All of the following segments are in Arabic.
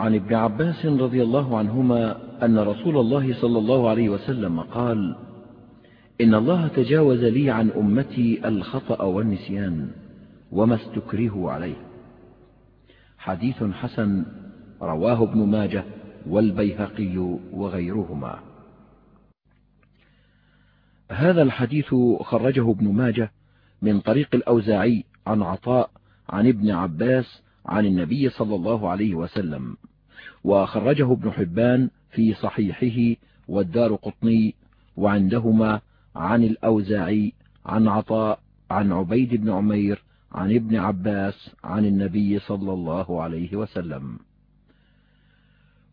عن ابن عباس رضي الله عنهما أن رسول الله صلى الله عليه وسلم قال إن الله تجاوز لي عن أمتي الخطأ والنسيان وما استكرهوا عليه. حديث حسن رواه ابن ماجه والبيهقي وغيرهما. هذا الحديث خرجه ابن ماجه من طريق الأوزاعي عن عطاء عن ابن عباس عن النبي صلى الله عليه وسلم. وخرجه ابن حبان في صحيحه والدار قطني وعندهما عن الأوزاعي عن عطاء عن عبيد بن عمير عن ابن عباس عن النبي صلى الله عليه وسلم.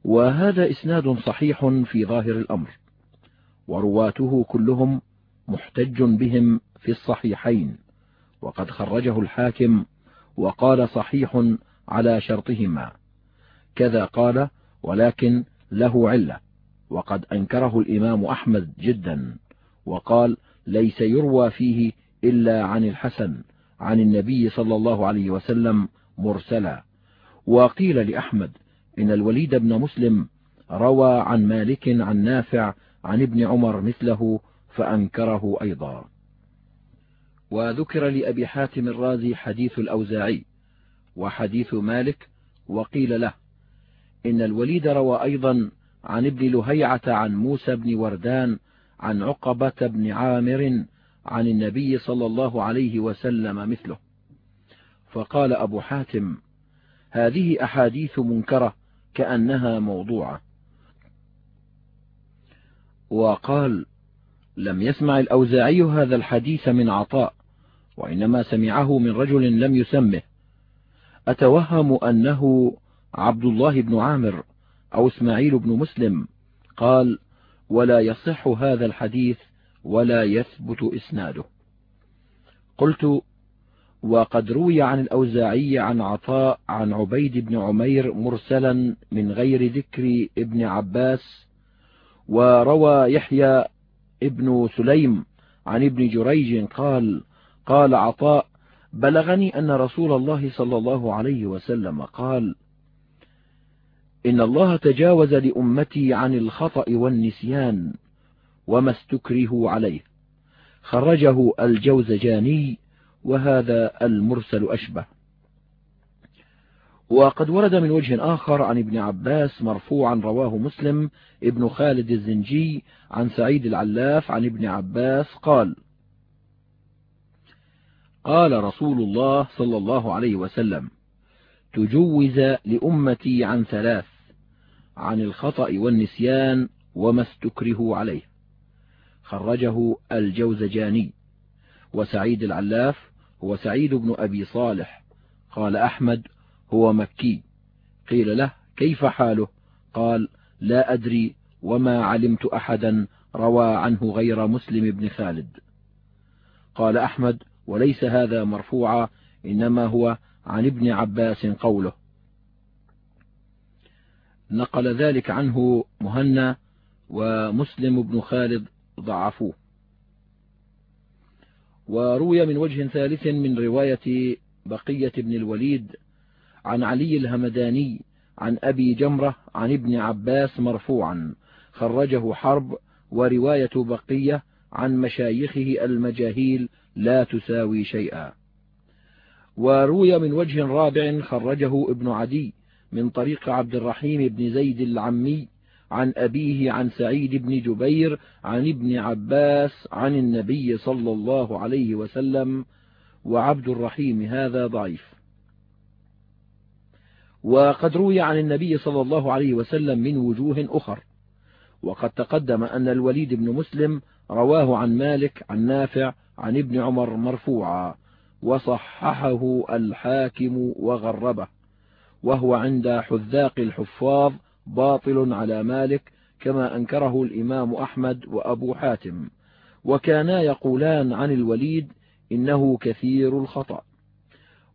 وهذا إسناد صحيح في ظاهر الأمر ورواته كلهم محتج بهم في الصحيحين وقد خرجه الحاكم وقال صحيح على شرطهما. كذا قال ولكن له علة. وقد أنكره الإمام أحمد جدا. وقال ليس يروى فيه إلا عن الحسن عن النبي صلى الله عليه وسلم مرسلا. وقيل لأحمد إن الوليد بن مسلم روى عن مالك عن نافع عن ابن عمر مثله فأنكره أيضا. وذكر لأبي حاتم الرازي حديث الأوزاعي وحديث مالك وقيل له إن الوليد روى أيضا عن ابن لهيعة عن موسى بن وردان عن عقبة بن عامر عن النبي صلى الله عليه وسلم مثله. فقال أبو حاتم هذه أحاديث منكرة كأنها موضوعة. وقال لم يسمع الأوزاعي هذا الحديث من عطاء وإنما سمعه من رجل لم يسمه. أتوهم أنه عبد الله بن عامر أو إسماعيل بن مسلم قال ولا يصح هذا الحديث ولا يثبت إسناده. قلت وقد روي عن الأوزاعي عن عطاء عن عبيد بن عمير مرسلا من غير ذكر ابن عباس وروى يحيى ابن سليم عن ابن جريج قال قال عطاء بلغني أن رسول الله صلى الله عليه وسلم قال إن الله تجاوز لأمتي عن الخطأ والنسيان وما استكرهوا عليه. خرجه الجوزجاني وهذا المرسل أشبه. وقد ورد من وجه آخر عن ابن عباس مرفوعا رواه مسلم ابن خالد الزنجي عن سعيد العلاف عن ابن عباس قال قال رسول الله صلى الله عليه وسلم تجوز لأمتي عن ثلاث. عن الخطأ والنسيان وما استكرهوا عليه. خرجه الجوزجاني وسعيد العلاف هو سعيد بن أبي صالح. قال أحمد هو مكي. قيل له كيف حاله؟ قال لا أدري وما علمت أحدا روى عنه غير مسلم بن خالد. قال أحمد وليس هذا مرفوعا إنما هو عن ابن عباس قوله. نقل ذلك عنه مهنا ومسلم بن خالد ضعفوه. وروي من وجه ثالث من رواية بقية بن الوليد عن علي الهمداني عن أبي جمرة عن ابن عباس مرفوعا خرجه حرب ورواية بقية عن مشايخه المجاهيل لا تساوي شيئا. وروي من وجه رابع خرجه ابن عدي من طريق عبد الرحيم بن زيد العمي عن أبيه عن سعيد بن جبير عن ابن عباس عن النبي صلى الله عليه وسلم وعبد الرحيم هذا ضعيف. وقد روي عن النبي صلى الله عليه وسلم من وجوه أخر وقد تقدم أن الوليد بن مسلم رواه عن مالك عن نافع عن ابن عمر مرفوعا وصححه الحاكم وغربه. وهو عند حذاق الحفاظ باطل على مالك كما أنكره الإمام أحمد وأبو حاتم. وكانا يقولان عن الوليد إنه كثير الخطأ.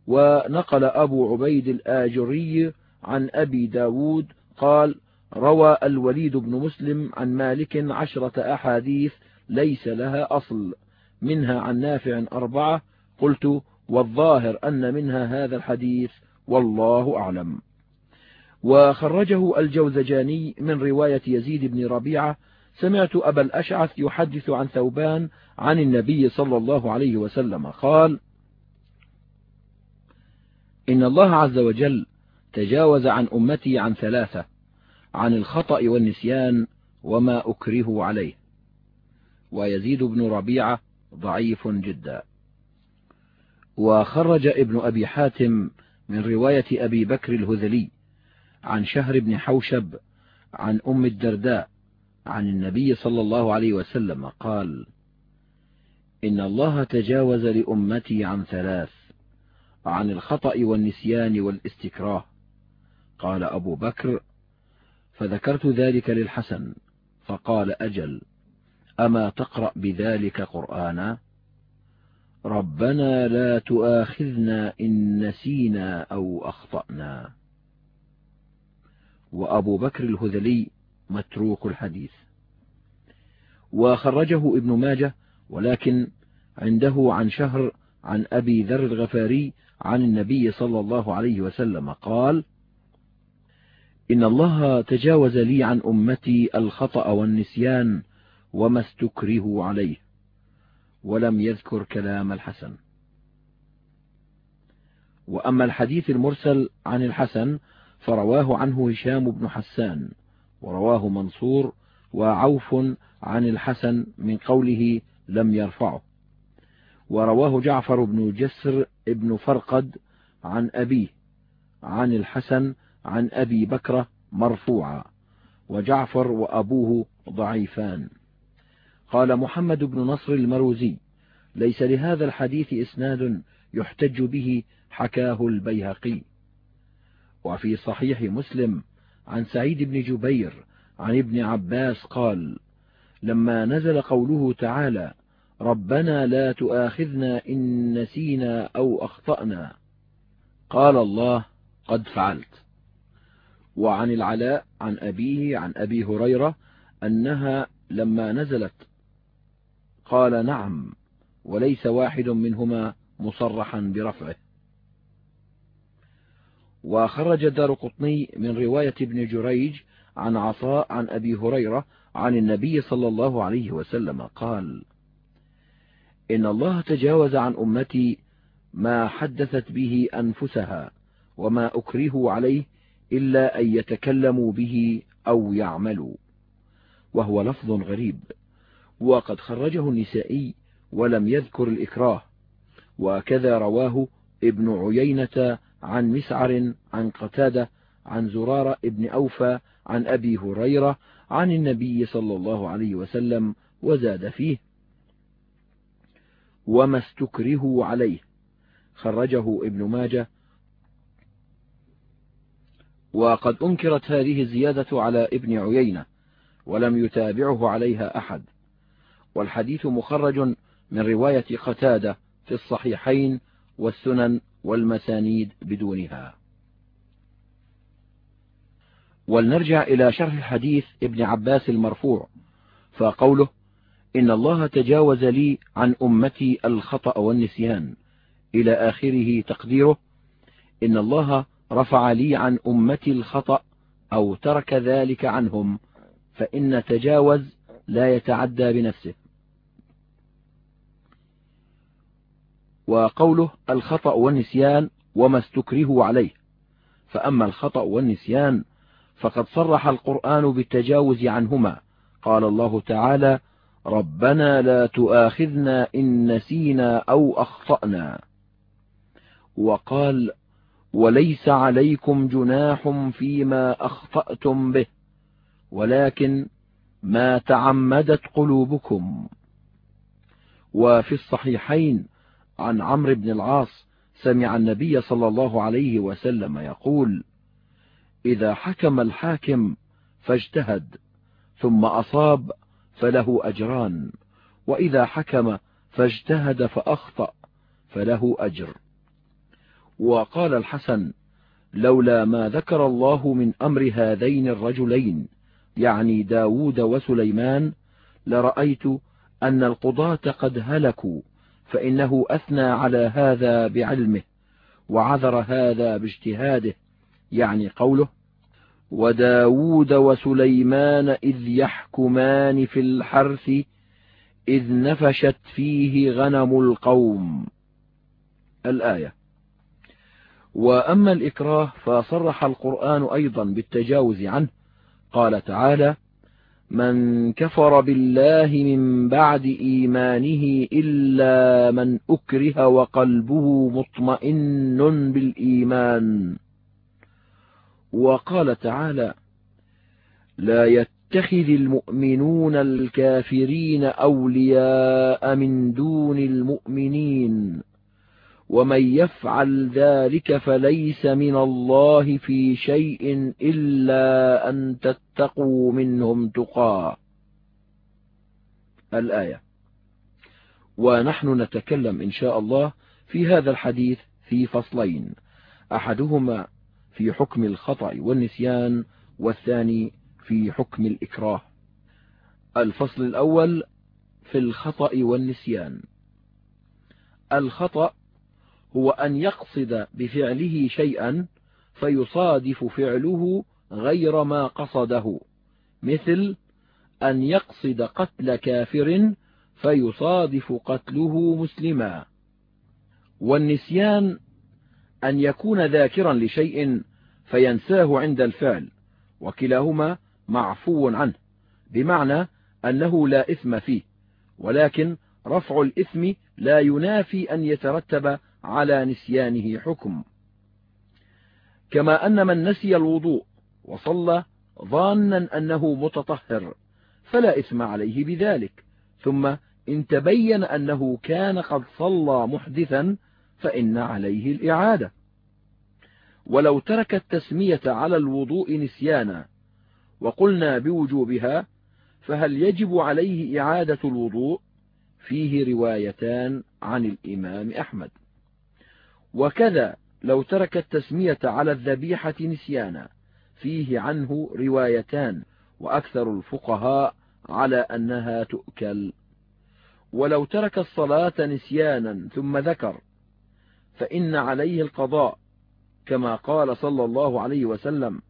ونقل أبو عبيد الآجري عن أبي ب داود قال روى الوليد بن مسلم عن مالك عشرة أحاديث ليس لها أصل منها عن نافع أربعة قلت والظاهر أن منها هذا الحديث والله أعلم. وخرجه الجوزجاني من رواية يزيد بن ربيعة سمعت أبا الأشعث يحدث عن ثوبان عن النبي صلى الله عليه وسلم. قال إن الله عز وجل تجاوز عن أمتي عن ثلاثة عن الخطأ والنسيان وما أكره عليه. ويزيد بن ربيعة ضعيف جدا. وخرج ابن أبي حاتم من رواية أبي بكر الهذلي عن شهر بن حوشب عن أم الدرداء عن النبي صلى الله عليه وسلم قال إن الله تجاوز لأمتي عن ثلاث عن الخطأ والنسيان والاستكراه. قال أبو بكر فذكرت ذلك للحسن فقال أجل أما تقرأ بذلك قرآنا؟ ربنا لا تؤاخذنا إن نسينا أو أخطأنا. وأبو بكر الهذلي متروك الحديث. وخرجه ابن ماجه ولكن عنده عن شهر عن أبي ذر الغفاري عن النبي صلى الله عليه وسلم قال إن الله تجاوز لي عن أمتي الخطأ والنسيان وما استكرهوا عليه. ولم يذكر كلام الحسن. وأما الحديث المرسل عن الحسن فرواه عنه هشام بن حسان ورواه منصور وعوف عن الحسن من قوله لم يرفعه. ورواه جعفر بن جسر بن فرقد عن أبيه عن الحسن عن أبي بكرة مرفوعا وجعفر وأبوه ضعيفان. قال محمد بن نصر المروزي ليس لهذا الحديث إسناد يحتج به حكاه البيهقي. وفي صحيح مسلم عن سعيد بن جبير عن ابن عباس قال لما نزل قوله تعالى ربنا لا تؤاخذنا إن نسينا أو أخطأنا قال الله قد فعلت وعن العلاء عن أبيه عن أبي هريرة أنها لما نزلت قال نعم وليس واحد منهما مصرحا برفعه. وخرج دار قطني من رواية ابن جريج عن عطاء عن أبي هريرة عن النبي صلى الله عليه وسلم قال إن الله تجاوز عن أمتي ما حدثت به أنفسها وما أكرهوا عليه إلا أن يتكلموا به أو يعملوا وهو لفظ غريب. وقد خرجه النسائي ولم يذكر الإكراه. وكذا رواه ابن عيينة عن مسعر عن قتادة عن زرارة ابن أوفى عن أبي هريرة عن النبي صلى الله عليه وسلم وزاد فيه. وما استكرهوا عليه. خرجه ابن ماجه. وقد أنكرت هذه الزيادة على ابن عيينة ولم يتابعه عليها أحد. والحديث مخرج من رواية قتادة في الصحيحين والسنن والمسانيد بدونها. ولنرجع إلى شرح الحديث ابن عباس المرفوع فقوله إن الله تجاوز لي عن أمتي الخطأ والنسيان. إلى آخره تقديره إن الله رفع لي عن أمتي الخطأ أو ترك ذلك عنهم فإن تجاوز لا يتعدى بنفسه. وقوله الخطأ والنسيان وما استكرهوا عليه. فأما الخطأ والنسيان فقد صرح القرآن بالتجاوز عنهما. قال الله تعالى ربنا لا تؤاخذنا إن نسينا أو أخطأنا. وقال وليس عليكم جناح فيما أخطأتم به ولكن ما تعمدت قلوبكم. وفي الصحيحين عن عمرو بن العاص سمع النبي صلى الله عليه وسلم يقول إذا حكم الحاكم فاجتهد ثم أصاب فله أجران وإذا حكم فاجتهد فأخطأ فله أجر. وقال الحسن لولا ما ذكر الله من أمر هذين الرجلين يعني داود وسليمان لرأيت أن القضاة قد هلكوا فإنه أثنى على هذا بعلمه وعذر هذا باجتهاده يعني قوله وداود وسليمان إذ يحكمان في الحرث إذ نفشت فيه غنم القوم. الآية. وأما الإكراه فصرح القرآن أيضا بالتجاوز عنه قال تعالى من كفر بالله من بعد إيمانه إلا من أكره وقلبه مطمئن بالإيمان. وقال تعالى لا يتخذ المؤمنون الكافرين أولياء من دون المؤمنين. ومن يفعل ذلك فليس من الله في شيء إلا أن تتقوا منهم تقى. الآية. ونحن نتكلم إن شاء الله في هذا الحديث في فصلين. أحدهما في حكم الخطأ والنسيان والثاني في حكم الإكراه. الفصل الأول في الخطأ والنسيان. الخطأ هو أن يقصد بفعله شيئا فيصادف فعله غير ما قصده. مثل أن يقصد قتل كافر فيصادف قتله مسلما. والنسيان أن يكون ذاكرا لشيء فينساه عند الفعل وكلاهما معفو عنه بمعنى أنه لا إثم فيه ولكن رفع الإثم لا ينافي أن يترتب على نسيانه حكم. كما أن من نسي الوضوء وصلى ظانا أنه متطهر فلا إثم عليه بذلك. ثم إن تبين أنه كان قد صلى محدثا فإن عليه الإعادة. ولو ترك التسمية على الوضوء نسيانا وقلنا بوجوبها فهل يجب عليه إعادة الوضوء؟ فيه روايتان عن الإمام أحمد. وكذا لو ترك التسمية على الذبيحة نسيانا. فيه عنه روايتان وأكثر الفقهاء على أنها تؤكل. ولو ترك الصلاة نسيانا ثم ذكر فإن عليه القضاء. كما قال صلى الله عليه وسلم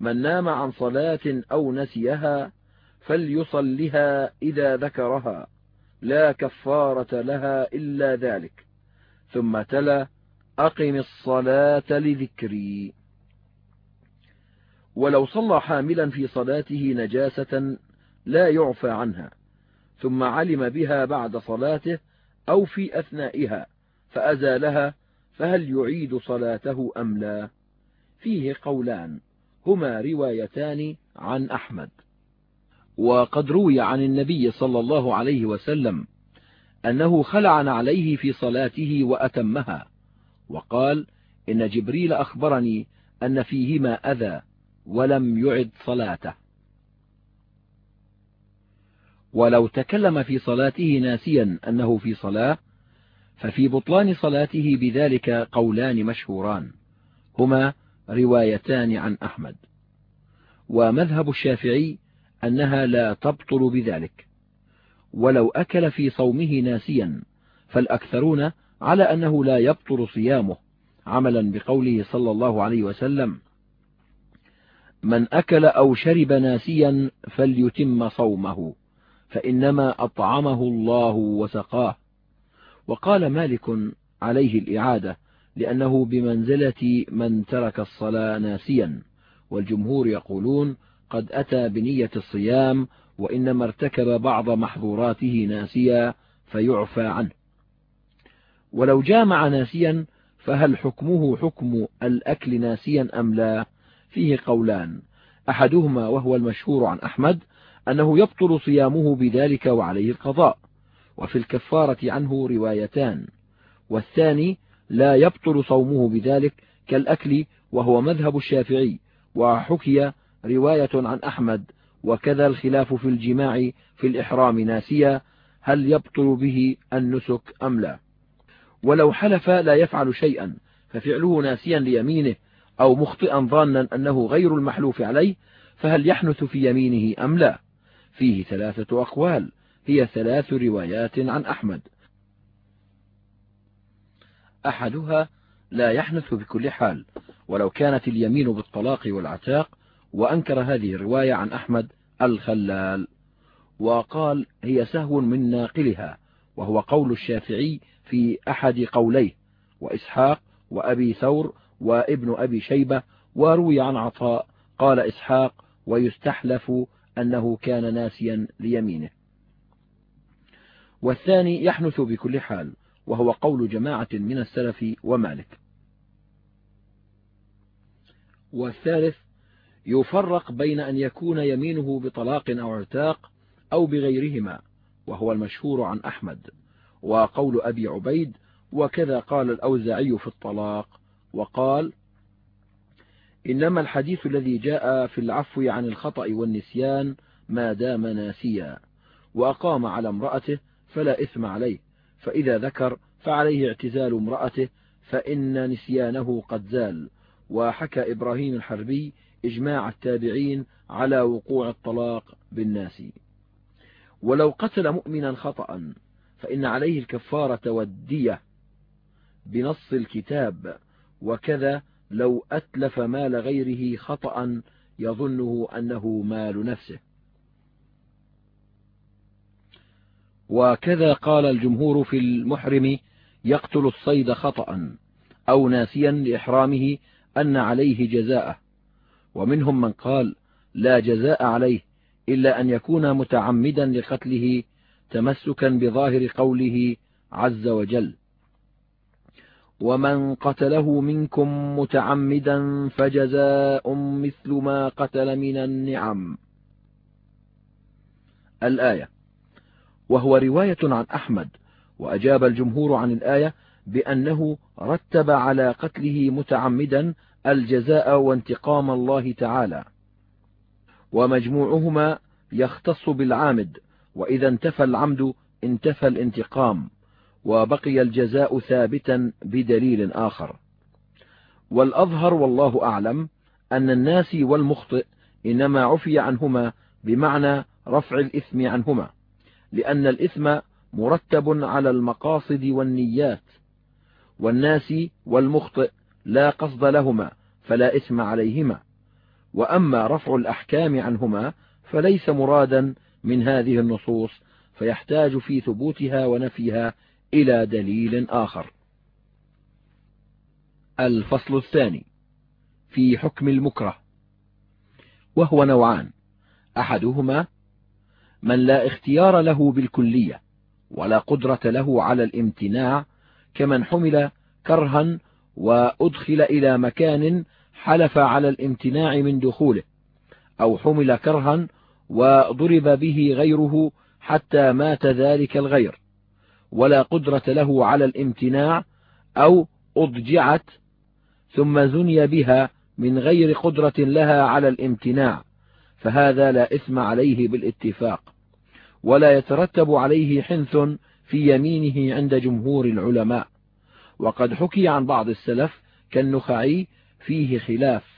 من نام عن صلاة أو نسيها فليصلها إذا ذكرها لا كفارة لها إلا ذلك. ثم تلا أقم الصلاة لذكري. ولو صلى حاملا في صلاته نجاسة لا يعفى عنها ثم علم بها بعد صلاته أو في أثنائها فأزالها فهل يعيد صلاته أم لا؟ فيه قولان هما روايتان عن أحمد. وقد روي عن النبي صلى الله عليه وسلم أنه خلع عليه في صلاته وأتمها وقال إن جبريل أخبرني أن فيهما أذى ولم يعد صلاته. ولو تكلم في صلاته ناسيا أنه في صلاة ففي بطلان صلاته بذلك قولان مشهوران هما روايتان عن أحمد. ومذهب الشافعي أنها لا تبطل بذلك. ولو أكل في صومه ناسيا فالأكثرون على أنه لا يبطل صيامه. عملا بقوله صلى الله عليه وسلم من أكل أو شرب ناسيا فليتم صومه فإنما أطعمه الله وسقاه. وقال مالك عليه الإعادة لأنه بمنزلة من ترك الصلاة ناسيا والجمهور يقولون قد أتى بنية الصيام وإنما ارتكب بعض محظوراته ناسيا فيعفى عنه. ولو جامع ناسيا فهل حكمه حكم الأكل ناسيا أم لا؟ فيه قولان. أحدهما وهو المشهور عن أحمد أنه يبطل صيامه بذلك وعليه القضاء وفي الكفارة عنه روايتان. والثاني لا يبطل صومه بذلك كالأكل وهو مذهب الشافعي وحكي رواية عن أحمد وكذا الخلاف في الجماع في الإحرام ناسيا هل يبطل به النسك أم لا؟ ولو حلف لا يفعل شيئا ففعله ناسيا ليمينه أو مخطئا ظانا أنه غير المحلوف عليه فهل يحنث في يمينه أم لا؟ فيه ثلاثة أقوال هي ثلاث روايات عن أحمد. أحدها لا يحنث بكل حال ولو كانت اليمين بالطلاق والعتاق وأنكر هذه الرواية عن أحمد الخلال. وقال هي سهو من ناقلها وهو قول الشافعي في أحد قوليه وإسحاق وأبي ثور وابن أبي شيبة وروي عن عطاء قال إسحاق ويستحلف أنه كان ناسيا ليمينه. والثاني يحنث بكل حال وهو قول جماعة من السلف ومالك. والثالث يفرق بين أن يكون يمينه بطلاق أو عتاق أو بغيرهما وهو المشهور عن أحمد. وقول أبي عبيد وكذا قال الأوزاعي في الطلاق وقال إنما الحديث الذي جاء في العفو عن الخطأ والنسيان ما دام ناسيا وأقام على امرأته فلا إثم عليه فإذا ذكر فعليه اعتزال امرأته فإن نسيانه قد زال وحكى إبراهيم الحربي إجماع التابعين على وقوع الطلاق بالناس ولو قتل مؤمنا خطأ فإن عليه الكفارة والدية بنص الكتاب وكذا لو أتلف مال غيره خطأ يظنه أنه مال نفسه. وكذا قال الجمهور في المحرم يقتل الصيد خطأ أو ناسيا لإحرامه أن عليه جزاءه. ومنهم من قال لا جزاء عليه إلا أن يكون متعمدا لقتله تمسكا بظاهر قوله عز وجل ومن قتله منكم متعمدا فجزاء مثل ما قتل من النعم. الآية وهو رواية عن أحمد وأجاب الجمهور عن الآية بأنه رتب على قتله متعمدا الجزاء وانتقام الله تعالى ومجموعهما يختص بالعامد وإذا انتفى العمد انتفى الانتقام وبقي الجزاء ثابتا بدليل آخر. والأظهر والله أعلم أن الناس والمخطئ إنما عفي عنهما بمعنى رفع الإثم عنهما لأن الإثم مرتب على المقاصد والنيات والناس والمخطئ لا قصد لهما فلا إثم عليهما وأما رفع الأحكام عنهما فليس مرادا من هذه النصوص فيحتاج في ثبوتها ونفيها إلى دليل آخر. الفصل الثاني في حكم المكره وهو نوعان أحدهما من لا اختيار له بالكلية ولا قدرة له على الامتناع كمن حمل كرها وأدخل إلى مكان حلف على الامتناع من دخوله أو حمل كرها وضرب به غيره حتى مات ذلك الغير ولا قدرة له على الامتناع أو أضجعت ثم زني بها من غير قدرة لها على الامتناع فهذا لا إثم عليه بالاتفاق ولا يترتب عليه حنث في يمينه عند جمهور العلماء وقد حكي عن بعض السلف كالنخعي فيه خلاف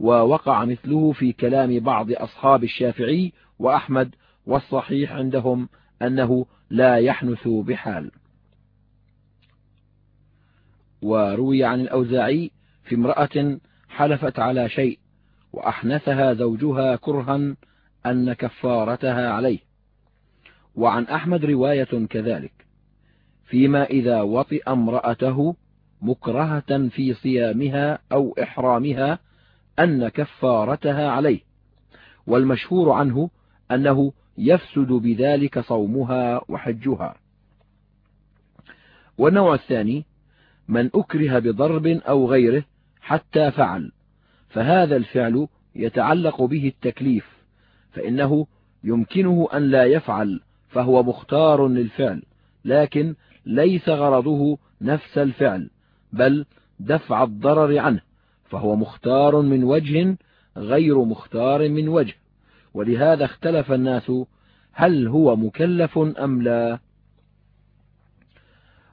ووقع مثله في كلام بعض أصحاب الشافعي وأحمد والصحيح عندهم أنه لا يحنث بحال. وروي عن الأوزاعي في امرأة حلفت على شيء وأحنثها زوجها كرها أن كفارتها عليه. وعن أحمد رواية كذلك فيما إذا وطئ امرأته مكرهة في صيامها أو إحرامها أن كفارتها عليه والمشهور عنه أنه يفسد بذلك صومها وحجها. والنوع الثاني من أكره بضرب أو غيره حتى فعل فهذا الفعل يتعلق به التكليف فإنه يمكنه أن لا يفعل فهو مختار للفعل لكن ليس غرضه نفس الفعل بل دفع الضرر عنه. فهو مختار من وجه غير مختار من وجه. ولهذا اختلف الناس هل هو مكلف أم لا.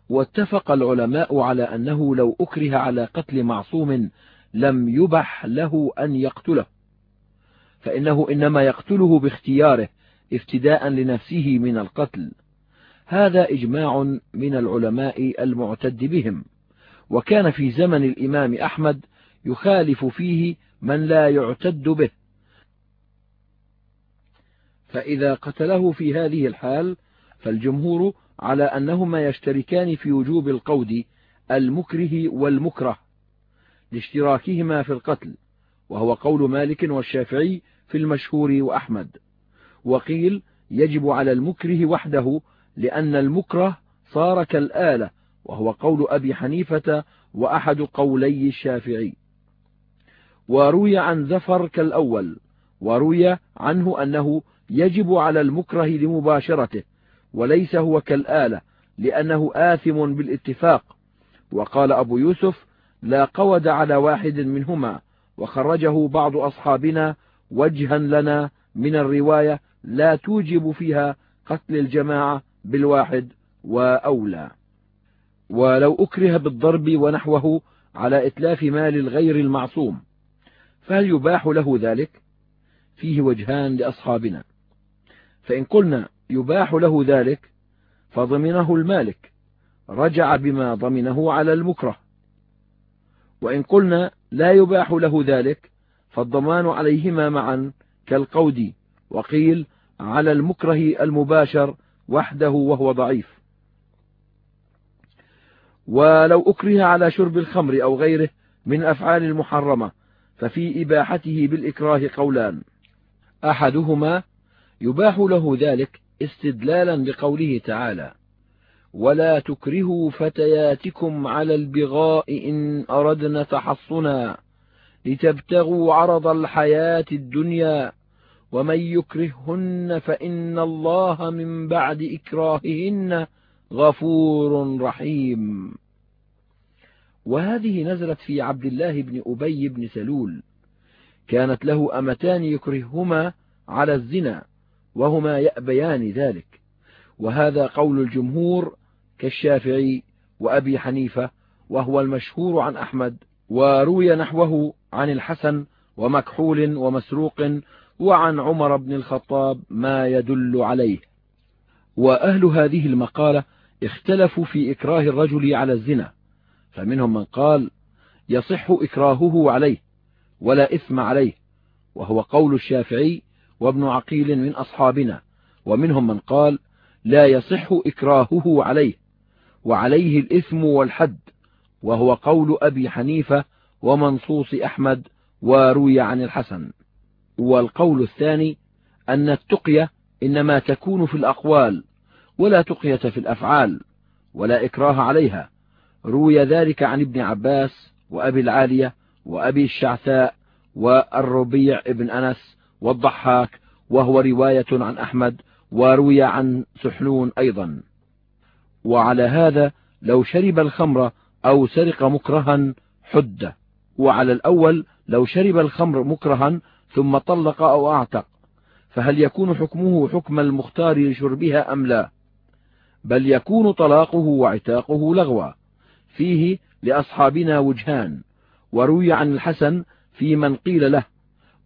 واتفق العلماء على أنه لو أكره على قتل معصوم لم يبح له أن يقتله. فإنه إنما يقتله باختياره افتداء لنفسه من القتل. هذا إجماع من العلماء المعتد بهم. وكان في زمن الإمام أحمد يخالف فيه من لا يعتد به. فإذا قتله في هذه الحال فالجمهور على أنهما يشتركان في وجوب القود المكره والمكره لاشتراكهما في القتل وهو قول مالك والشافعي في المشهور وأحمد. وقيل يجب على المكره وحده لأن المكره صار كالآلة وهو قول أبي حنيفة وأحد قولي الشافعي. وروي عن زفر كالأول وروي عنه أنه يجب على المكره لمباشرته وليس هو كالآلة لأنه آثم بالاتفاق. وقال أبو يوسف لا قود على واحد منهما وخرجه بعض أصحابنا وجها لنا من الرواية لا توجب فيها قتل الجماعة بالواحد وأولى. ولو أكره بالضرب ونحوه على إتلاف مال الغير المعصوم. فهل يباح له ذلك فيه وجهان لأصحابنا. فإن قلنا يباح له ذلك فضمنه المالك رجع بما ضمنه على المكره. وإن قلنا لا يباح له ذلك فالضمان عليهما معا كالقود وقيل على المكره المباشر وحده وهو ضعيف. ولو أكره على شرب الخمر أو غيره من أفعال المحرمة ففي إباحته بالإكراه قولان. أحدهما يباح له ذلك استدلالا بقوله تعالى ولا تكرهوا فتياتكم على البغاء إن أردنا تحصنا لتبتغوا عرض الحياة الدنيا ومن يكرههن فإن الله من بعد إكراههن غفور رحيم. وهذه نزلت في عبد الله بن أبي بن سلول. كانت له أمتان يكرههما على الزنا وهما يأبيان ذلك. وهذا قول الجمهور كالشافعي وأبي حنيفة وهو المشهور عن أحمد وروي نحوه عن الحسن ومكحول ومسروق وعن عمر بن الخطاب ما يدل عليه. وأهل هذه المقالة اختلفوا في إكراه الرجل على الزنا. فمنهم من قال يصح إكراهه عليه ولا إثم عليه وهو قول الشافعي وابن عقيل من أصحابنا ومنهم من قال لا يصح إكراهه عليه وعليه الإثم والحد وهو قول أبي حنيفة ومنصوص أحمد وروي عن الحسن. والقول الثاني أن التقية إنما تكون في الأقوال ولا تقية في الأفعال ولا إكراه عليها روي ذلك عن ابن عباس وأبي العالية وأبي الشعثاء والربيع بن أنس والضحاك وهو رواية عن أحمد وروي عن سحنون أيضا. وعلى هذا لو شرب الخمر أو سرق مكرها حد. وعلى الأول لو شرب الخمر مكرها ثم طلق أو أعتق. فهل يكون حكمه حكم المختار لشربها أم لا؟ بل يكون طلاقه وعتاقه لغوا فيه لأصحابنا وجهان وروي عن الحسن في من قيل له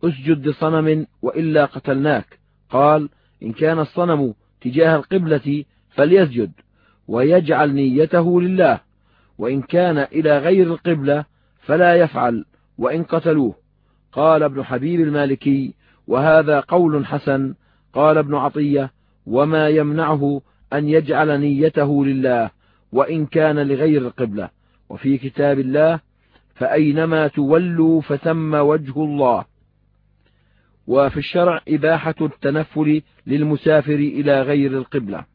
أسجد لصنم وإلا قتلناك قال إن كان الصنم تجاه القبلة فليسجد ويجعل نيته لله وإن كان إلى غير القبلة فلا يفعل وإن قتلوه. قال ابن حبيب المالكي وهذا قول حسن. قال ابن عطية وما يمنعه أن يجعل نيته لله وإن كان لغير القبلة. وفي كتاب الله فأينما تولوا فثم وجه الله. وفي الشرع إباحة التنفل للمسافر إلى غير القبلة.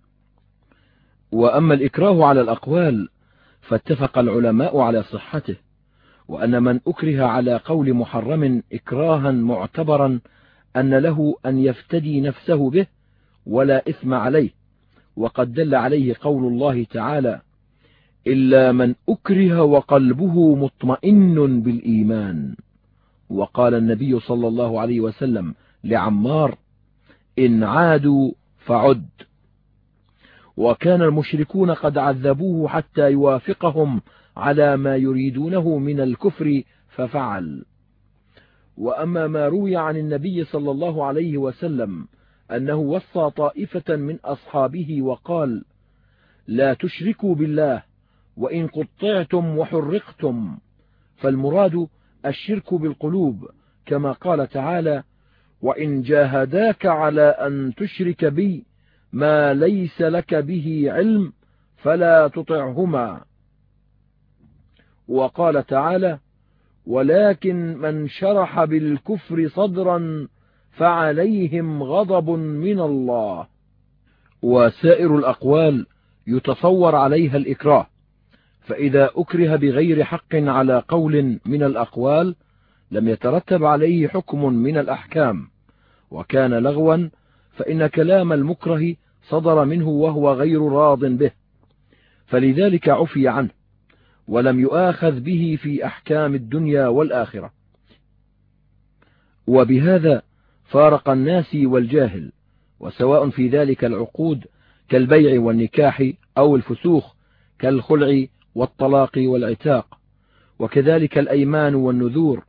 وأما الإكراه على الأقوال فاتفق العلماء على صحته. وأن من أكره على قول محرم إكراها معتبرا أن له أن يفتدي نفسه به ولا إثم عليه. وقد دل عليه قول الله تعالى إلا من أكره وقلبه مطمئن بالإيمان. وقال النبي صلى الله عليه وسلم لعمار إن عادوا فعد. وكان المشركون قد عذبوه حتى يوافقهم على ما يريدونه من الكفر ففعل. وأما ما روي عن النبي صلى الله عليه وسلم أنه وصى طائفة من أصحابه وقال لا تشركوا بالله وإن قطعتم وحرقتم فالمراد الشرك بالقلوب كما قال تعالى وإن جاهداك على أن تشرك بي ما ليس لك به علم فلا تطعهما وقال تعالى ولكن من شرح بالكفر صدرا فعليهم غضب من الله وسائر الأقوال يتصور عليها الإكراه. فإذا أكره بغير حق على قول من الأقوال لم يترتب عليه حكم من الأحكام وكان لغوا فإن كلام المكره صدر منه وهو غير راض به فلذلك عفي عنه ولم يؤاخذ به في أحكام الدنيا والآخرة. وبهذا فارق الناس والجاهل وسواء في ذلك العقود كالبيع والنكاح أو الفسوخ كالخلع والطلاق والعتاق وكذلك الأيمان والنذور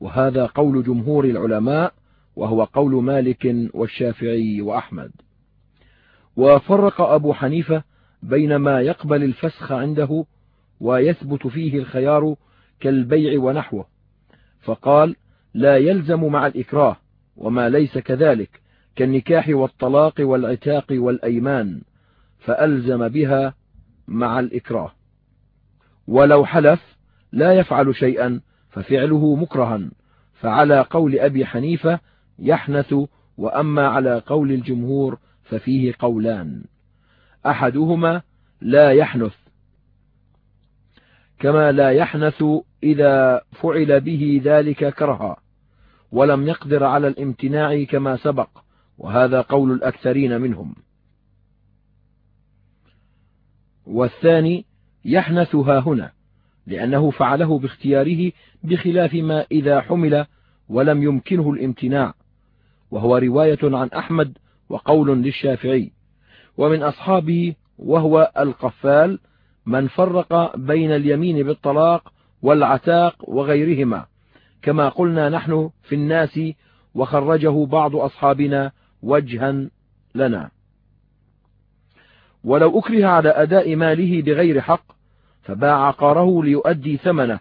وهذا قول جمهور العلماء وهو قول مالك والشافعي وأحمد. وفرق أبو حنيفة بين ما يقبل الفسخ عنده ويثبت فيه الخيار كالبيع ونحوه فقال لا يلزم مع الإكراه وما ليس كذلك كالنكاح والطلاق والعتاق والأيمان فألزم بها مع الإكراه. ولو حلف لا يفعل شيئا ففعله مكرها. فعلى قول أبي حنيفة يحنث وأما على قول الجمهور ففيه قولان. أحدهما لا يحنث. كما لا يحنث إذا فعل به ذلك كرها. ولم يقدر على الامتناع كما سبق وهذا قول الأكثرين منهم. والثاني يحنثها هنا لأنه فعله باختياره بخلاف ما إذا حمل ولم يمكنه الامتناع. وهو رواية عن أحمد وقول للشافعي ومن أصحابه وهو القفال من فرق بين اليمين بالطلاق والعتاق وغيرهما كما قلنا نحن في الناس وخرجه بعض أصحابنا وجها لنا. ولو أكره على أداء ماله بغير حق فباع عقاره ليؤدي ثمنه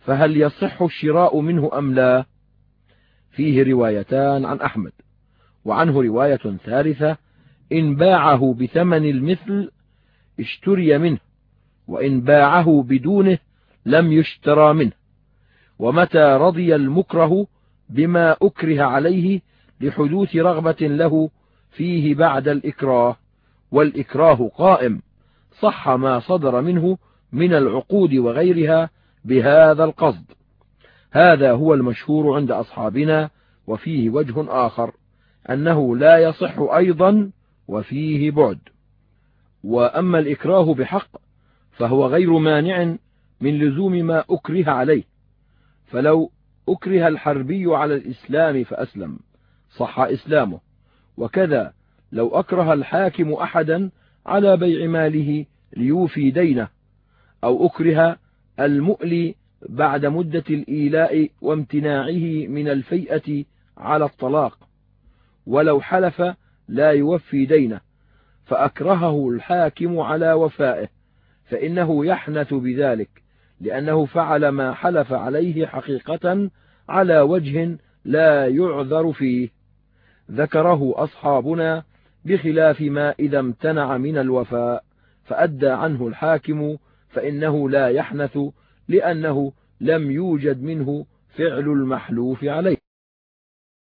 فهل يصح الشراء منه أم لا؟ فيه روايتان عن أحمد وعنه رواية ثالثة إن باعه بثمن المثل اشتري منه وإن باعه بدونه لم يشترى منه. ومتى رضي المكره بما أكره عليه لحدوث رغبة له فيه بعد الإكراه؟ والإكراه قائم صح ما صدر منه من العقود وغيرها بهذا القصد. هذا هو المشهور عند أصحابنا وفيه وجه آخر أنه لا يصح أيضا وفيه بعد. وأما الإكراه بحق فهو غير مانع من لزوم ما أكره عليه. فلو أكره الحربي على الإسلام فأسلم. صح إسلامه. وكذا لو أكره الحاكم أحدا على بيع ماله ليوفي دينه. أو أكره المؤلي بعد مدة الإيلاء وامتناعه من الفيئة على الطلاق. ولو حلف لا يوفي دينه فأكرهه الحاكم على وفائه فإنه يحنث بذلك لأنه فعل ما حلف عليه حقيقة على وجه لا يعذر فيه. ذكره أصحابنا بخلاف ما إذا امتنع من الوفاء فأدى عنه الحاكم فإنه لا يحنث لأنه لم يوجد منه فعل المحلوف عليه.